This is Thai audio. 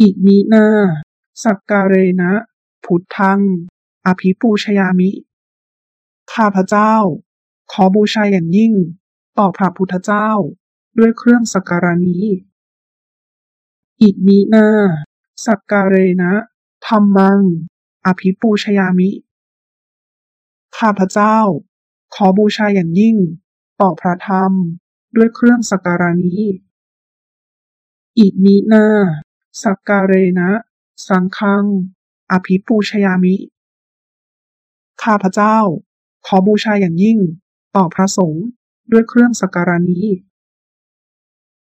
อิมินาสักการะนะ พุทธัง อภิปูชยามิ ข้าพเจ้า ขอบูชาอย่างยิ่ง ต่อพระพุทธเจ้า ด้วยเครื่องสักการะนี้ อิมินาสักการะนะธัมมัง อภิปูชยามิ ข้าพเจ้า ขอบูชาอย่างยิ่ง ต่อพระธรรม ด้วยเครื่องสักการะนี้อิมินา สักการะนะ สังฆัง อภิปูชยามิ ข้าพเจ้า ขอบูชาอย่างยิ่ง ต่อพระสงฆ์ด้วยเครื่องสักการะนี้